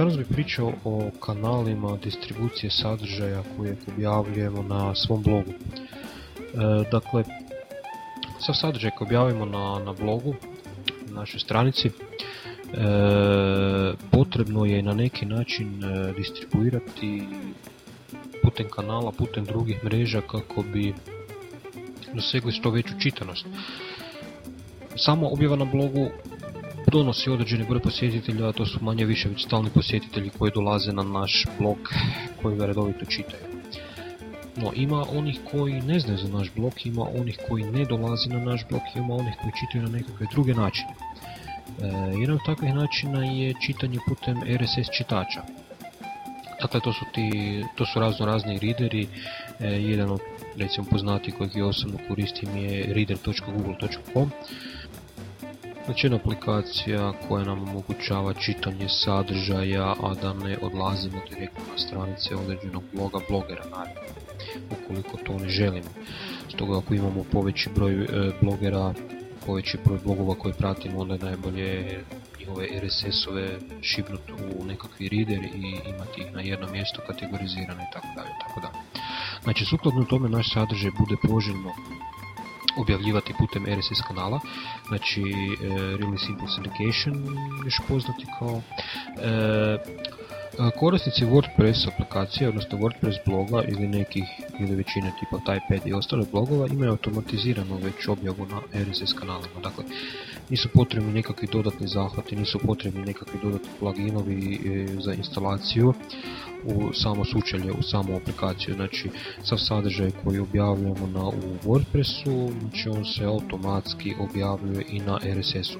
Danas bih pričao o kanalima distribucije sadržaja koje objavljujemo na svom blogu. E, dakle, sav sadržaj koji objavimo na, na blogu, na našoj stranici, potrebno je na neki način e, distribuirati putem kanala, putem drugih mreža kako bi dosegli što veću čitanost. Samo objava na blogu donosi određeni broj posjetitelja, a to su manje više već stalni posjetitelji koji dolaze na naš blog, koji ga redovito čitaju. No, ima onih koji ne znaju za naš blog, ima onih koji ne dolaze na naš blog, ima onih koji čitaju na nekakve druge načine. E, jedan od takvih načina je čitanje putem RSS čitača. Dakle, to su, ti, to su razno razni readeri, e, jedan od recimo poznati kojeg ja osobno koristim je reader.google.com Znači jedna aplikacija koja nam omogućava čitanje sadržaja, a da ne odlazimo direktno na stranice određenog bloga, blogera naravno, ukoliko to ne želimo. Stoga ako imamo poveći broj e, blogera, poveći broj blogova koje pratimo, onda je najbolje njihove RSS-ove šibnuti u nekakvi reader i imati ih na jedno mjesto kategorizirane i tako. Znači, sukladno tome naš sadržaj bude poželjno objavljivati putem RSS kanala, znači e, Really Simple Syndication, još poznati kao e, Korisnici WordPress aplikacije, odnosno WordPress bloga ili nekih ili većine tipa Typepad i ostalih blogova imaju automatizirano već objavu na RSS kanalima. Dakle, nisu potrebni nekakvi dodatni zahvati, nisu potrebni nekakvi dodatni pluginovi e, za instalaciju u samo sučelje, u samu aplikaciju. Znači, sav sadržaj koji objavljujemo na, u WordPressu, znači on se automatski objavljuje i na RSS-u.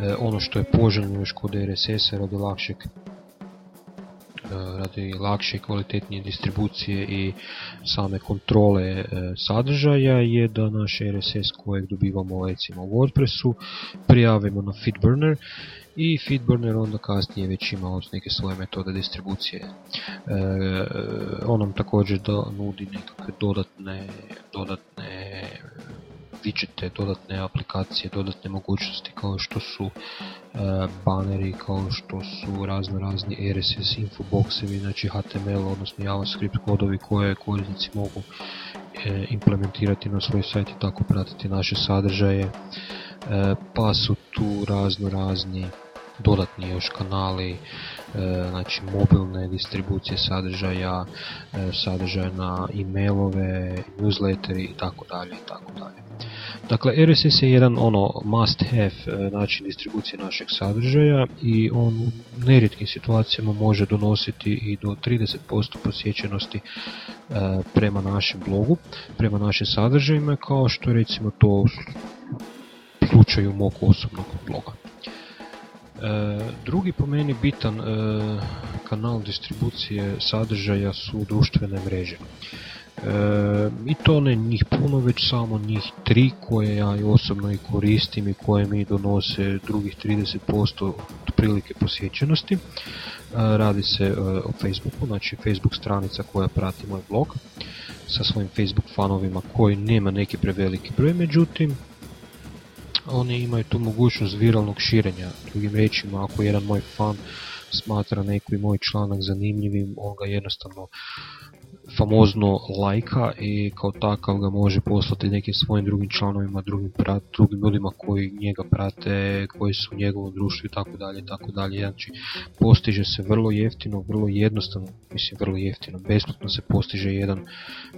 E, ono što je poželjno još kod RSS-a radi lakšeg radi lakše i kvalitetnije distribucije i same kontrole e, sadržaja je da naš RSS kojeg dobivamo recimo u WordPressu prijavimo na Feedburner i Feedburner onda kasnije već ima neke svoje metode distribucije. E, on nam također nudi nekakve dodatne, dodatne widgete, dodatne aplikacije, dodatne mogućnosti kao što su e, baneri, kao što su razno razni RSS infoboxevi, znači HTML, odnosno JavaScript kodovi koje korisnici mogu e, implementirati na svoj sajt i tako pratiti naše sadržaje. E, pa su tu razno razni dodatni još kanali, znači mobilne distribucije sadržaja, sadržaja na e-mailove, newsletteri i tako dalje i tako dalje. Dakle, RSS je jedan ono must have e, način distribucije našeg sadržaja i on u nerijetkim situacijama može donositi i do 30% posjećenosti e, prema našem blogu, prema našim sadržajima, kao što recimo to u slučaju mog osobnog bloga. E, drugi po meni bitan kanal distribucije sadržaja su društvene mreže. E, I to ne njih puno, već samo njih tri koje ja osobno i koristim i koje mi donose drugih 30% prilike posjećenosti. E, radi se e, o Facebooku, znači Facebook stranica koja prati moj blog sa svojim Facebook fanovima koji nema neki preveliki broj, međutim oni imaju tu mogućnost viralnog širenja. Drugim riječima, ako jedan moj fan smatra neki moj članak zanimljivim, on ga jednostavno famozno lajka i kao takav ga može poslati nekim svojim drugim članovima, drugim, prat, drugim ljudima koji njega prate, koji su u njegovom društvu i tako dalje, tako dalje. Znači, postiže se vrlo jeftino, vrlo jednostavno, mislim vrlo jeftino, besplatno se postiže jedan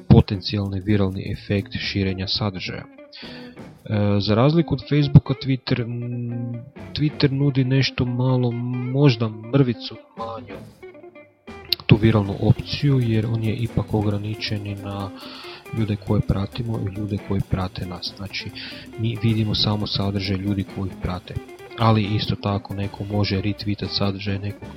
potencijalni viralni efekt širenja sadržaja. E, za razliku od Facebooka, Twitter, Twitter nudi nešto malo, možda mrvicu manju viralnu opciju jer on je ipak ograničen na ljude koje pratimo i ljude koji prate nas. Znači, mi vidimo samo sadržaj ljudi koji prate. Ali isto tako neko može retweetati sadržaj nekog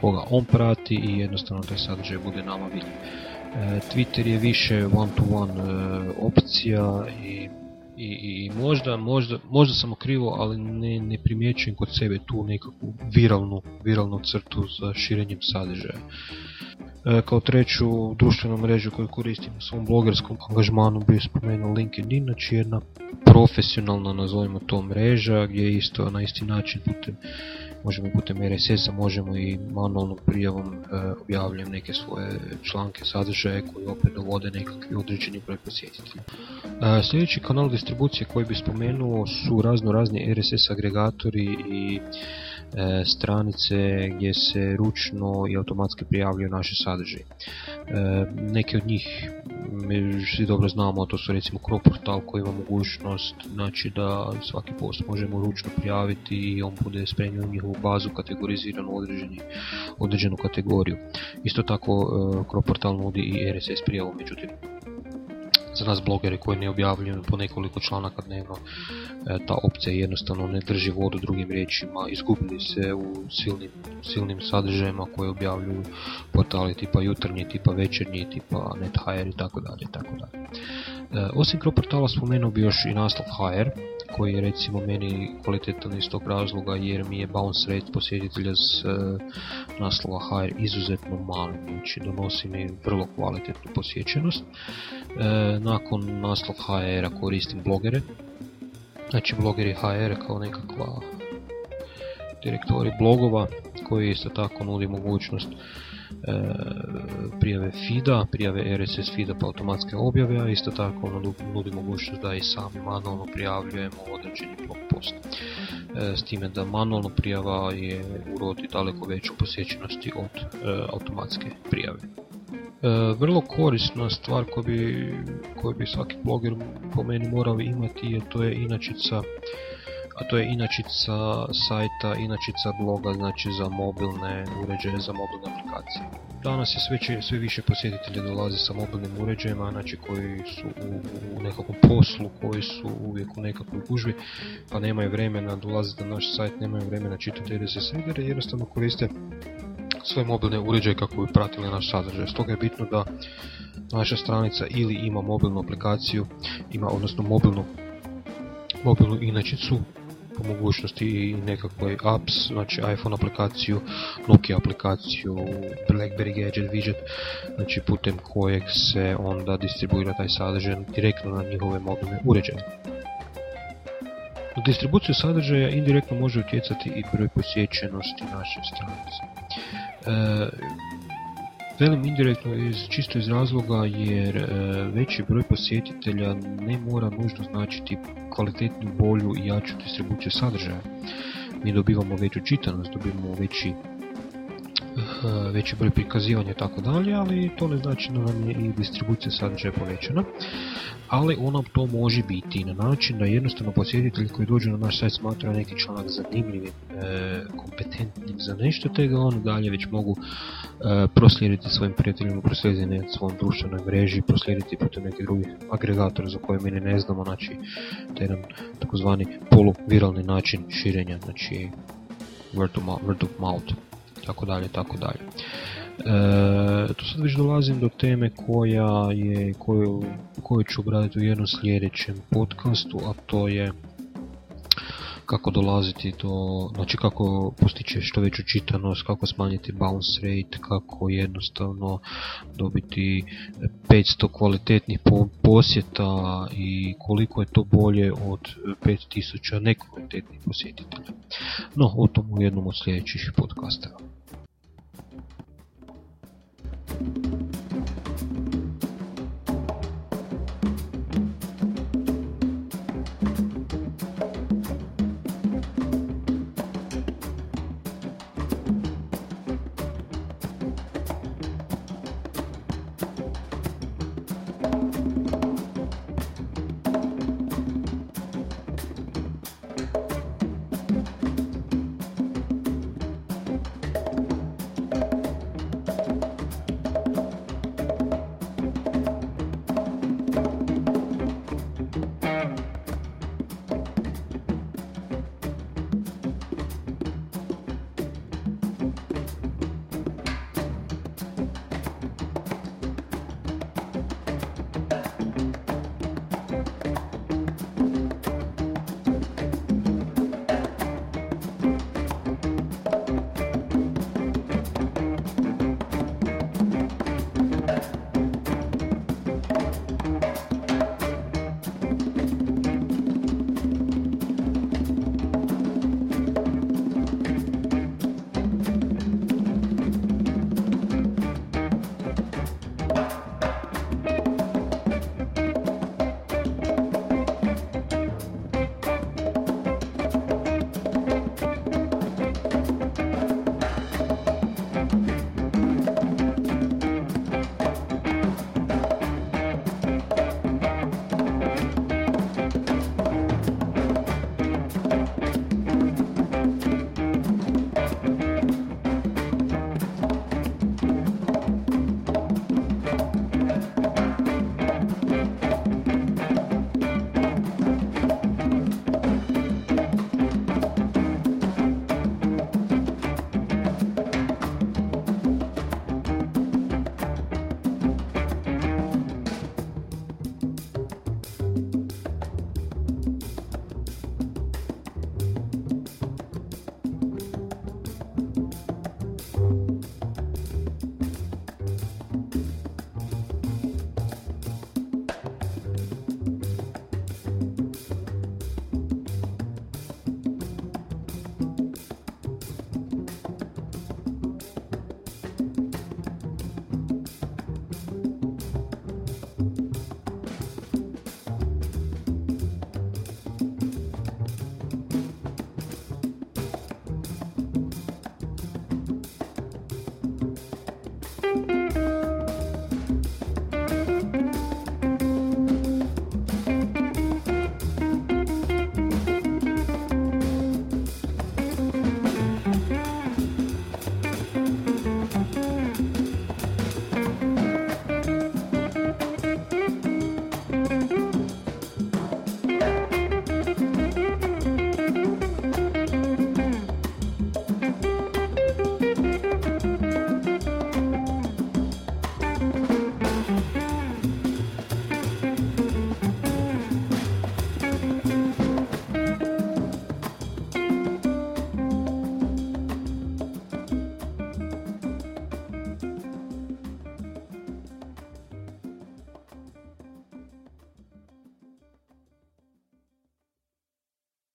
koga on prati i jednostavno taj sadržaj bude nama vidljiv. E, Twitter je više one-to-one e, opcija i i, i možda, možda, možda sam okrivo, ali ne, ne primjećujem kod sebe tu nekakvu viralnu, viralnu crtu za širenjem sadržaja. E, kao treću društvenu mrežu koju koristim u svom blogerskom angažmanu bi spomenuo LinkedIn, znači jedna profesionalna, nazovimo to mreža, gdje isto na isti način putem možemo putem RSS-a, možemo i manualnom prijavom e, objavljujem neke svoje članke, sadržaje koji opet dovode nekakvi određeni broj posjetitelja. E, sljedeći kanal distribucije koji bi spomenuo su razno razni RSS agregatori i stranice gdje se ručno i automatski prijavljuju naše sadržaje. E, neke od njih mi svi dobro znamo, to su recimo Croportal koji ima mogućnost znači da svaki post možemo ručno prijaviti i on bude spremljen u njihovu bazu kategoriziranu određeni, određenu kategoriju. Isto tako e, Croportal nudi i RSS prijavu, međutim za nas blogere koji ne objavljuju po nekoliko članaka dnevno ta opcija jednostavno ne drži vodu drugim riječima, izgubili se u silnim, silnim sadržajima koje objavljuju portali tipa jutarnji, tipa večernji, tipa NetHire i tako. E, osim portala spomenuo bi još i naslov HR, koji je recimo meni kvalitetan iz tog razloga jer mi je bounce rate posjetitelja s e, naslova HR izuzetno mali, znači donosi mi vrlo kvalitetnu posjećenost. E, nakon naslov HR-a koristim blogere, znači blogeri HR kao nekakva direktori blogova koji isto tako nudi mogućnost prijave feeda, prijave RSS feeda pa automatske objave, a isto tako nudi mogućnost da i sami manualno prijavljujemo određeni blog post. E, s time da manualno prijava je urodi daleko veću posjećenosti od e, automatske prijave. Vrlo korisna stvar koju bi, koju bi svaki bloger po meni morao imati je to je inačica a to je inačica sajta, inačica bloga, znači za mobilne uređaje, za mobilne aplikacije. Danas je sve, sve više posjetitelja dolazi sa mobilnim uređajima, znači koji su u, u nekakvom poslu, koji su uvijek u nekakvoj gužvi, pa nemaju vremena dolaziti na naš sajt, nemaju vremena čitati RSS readere, jednostavno koriste svoje mobilne uređaje kako bi pratili naš sadržaj. Stoga je bitno da naša stranica ili ima mobilnu aplikaciju, ima odnosno mobilnu mobilnu inačicu po mogućnosti i nekakvoj apps, znači iPhone aplikaciju, Nokia aplikaciju, BlackBerry Gadget Widget, znači putem kojeg se onda distribuira taj sadržaj direktno na njihove mobilne uređaje. Na distribuciju sadržaja indirektno može utjecati i broj posjećenosti naše stranice. E, Velim indirektno iz, čisto iz razloga jer e, veći broj posjetitelja ne mora nužno značiti kvalitetnu, bolju i jaču distribuciju sadržaja. Mi dobivamo veću čitanost, dobivamo veći veći broj prikazivanja i tako dalje, ali to ne znači da nam je i distribucija sadržaja povećana, ali ona to može biti na način da jednostavno posjetitelji koji dođu na naš sajt smatraju neki članak zanimljivim, e, kompetentnim za nešto, te ga oni dalje već mogu e, proslijediti svojim prijateljima, proslijediti na svom društvenoj mreži, proslijediti putem nekih drugih agregatora za koje mi ne znamo, znači to je jedan takozvani poluviralni način širenja, znači word of mouth tako dalje, tako dalje. E, tu sad već dolazim do teme koja je, koju, koju ću obraditi u jednom sljedećem podcastu, a to je kako dolaziti do, znači kako postići što veću čitanost, kako smanjiti bounce rate, kako jednostavno dobiti 500 kvalitetnih posjeta i koliko je to bolje od 5000 nekvalitetnih posjetitelja. No, o tom u jednom od sljedećih podcasta.